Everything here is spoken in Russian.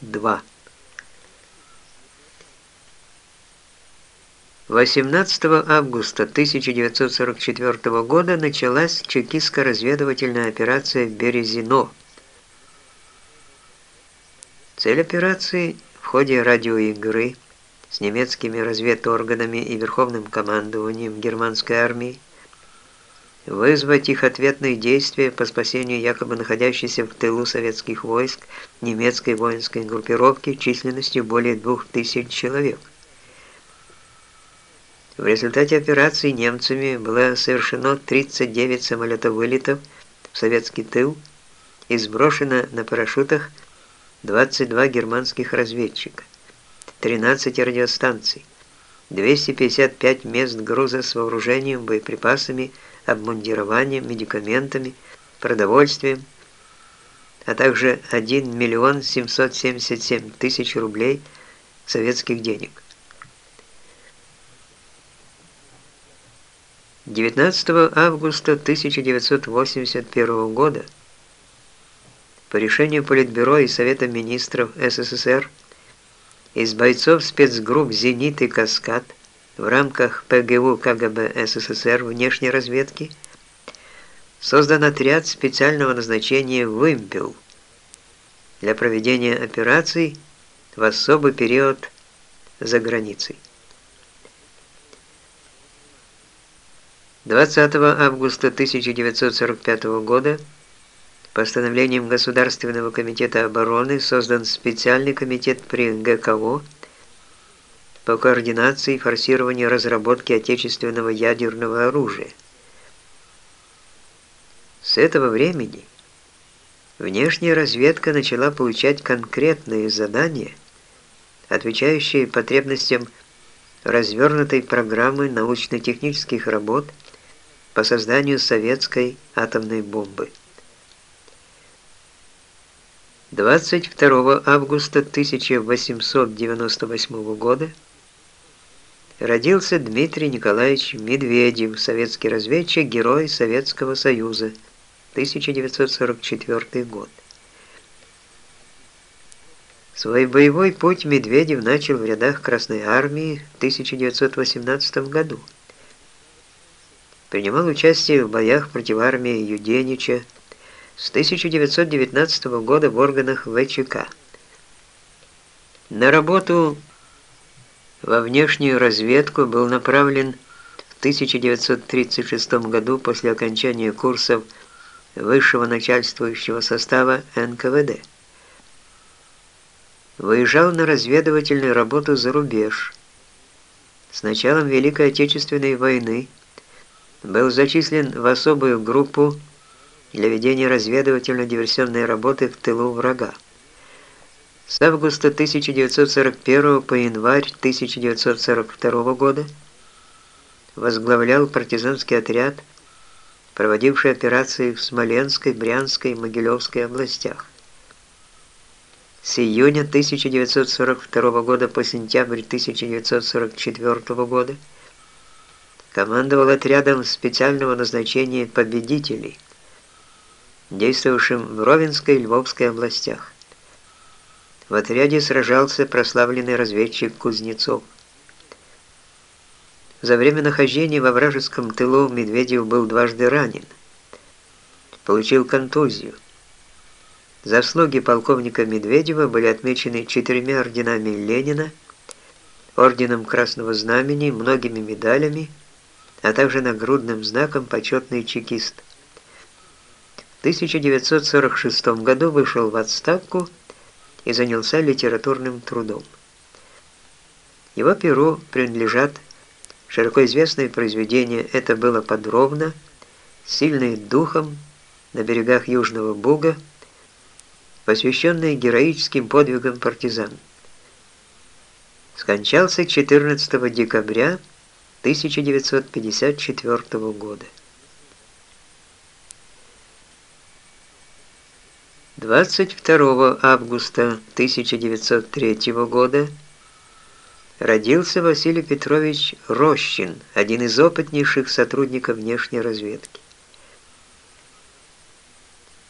2. 18 августа 1944 года началась чекистско-разведывательная операция «Березино». Цель операции в ходе радиоигры с немецкими разведорганами и верховным командованием германской армии вызвать их ответные действия по спасению якобы находящейся в тылу советских войск немецкой воинской группировки численностью более 2000 человек. В результате операции немцами было совершено 39 самолетовылетов в советский тыл и сброшено на парашютах 22 германских разведчика, 13 радиостанций, 255 мест груза с вооружением, боеприпасами, обмундированием, медикаментами, продовольствием, а также 1 миллион 777 тысяч рублей советских денег. 19 августа 1981 года по решению Политбюро и Совета министров СССР из бойцов спецгрупп «Зенит» и «Каскад» в рамках ПГУ КГБ СССР внешней разведки создан отряд специального назначения «Вымпел» для проведения операций в особый период за границей. 20 августа 1945 года постановлением Государственного комитета обороны создан специальный комитет при ГКО по координации и форсированию разработки отечественного ядерного оружия. С этого времени внешняя разведка начала получать конкретные задания, отвечающие потребностям развернутой программы научно-технических работ по созданию советской атомной бомбы. 22 августа 1898 года родился Дмитрий Николаевич Медведев, советский разведчик, герой Советского Союза, 1944 год. Свой боевой путь Медведев начал в рядах Красной Армии в 1918 году. Принимал участие в боях против армии Юденича с 1919 года в органах ВЧК. На работу во внешнюю разведку был направлен в 1936 году после окончания курсов высшего начальствующего состава НКВД. Выезжал на разведывательную работу за рубеж. С началом Великой Отечественной войны был зачислен в особую группу для ведения разведывательно-диверсионной работы в тылу врага. С августа 1941 по январь 1942 года возглавлял партизанский отряд, проводивший операции в Смоленской, Брянской и Могилевской областях. С июня 1942 года по сентябрь 1944 года командовал отрядом специального назначения «Победителей», действовавшим в Ровенской и Львовской областях. В отряде сражался прославленный разведчик Кузнецов. За время нахождения во вражеском тылу Медведев был дважды ранен. Получил контузию. Заслуги полковника Медведева были отмечены четырьмя орденами Ленина, орденом Красного Знамени, многими медалями, а также нагрудным знаком «Почетный чекист». В 1946 году вышел в отставку и занялся литературным трудом. Его перу принадлежат широко известные произведения «Это было подробно», «Сильный духом», «На берегах Южного Буга», посвященные героическим подвигам партизан. Скончался 14 декабря 1954 года. 22 августа 1903 года родился Василий Петрович Рощин, один из опытнейших сотрудников внешней разведки.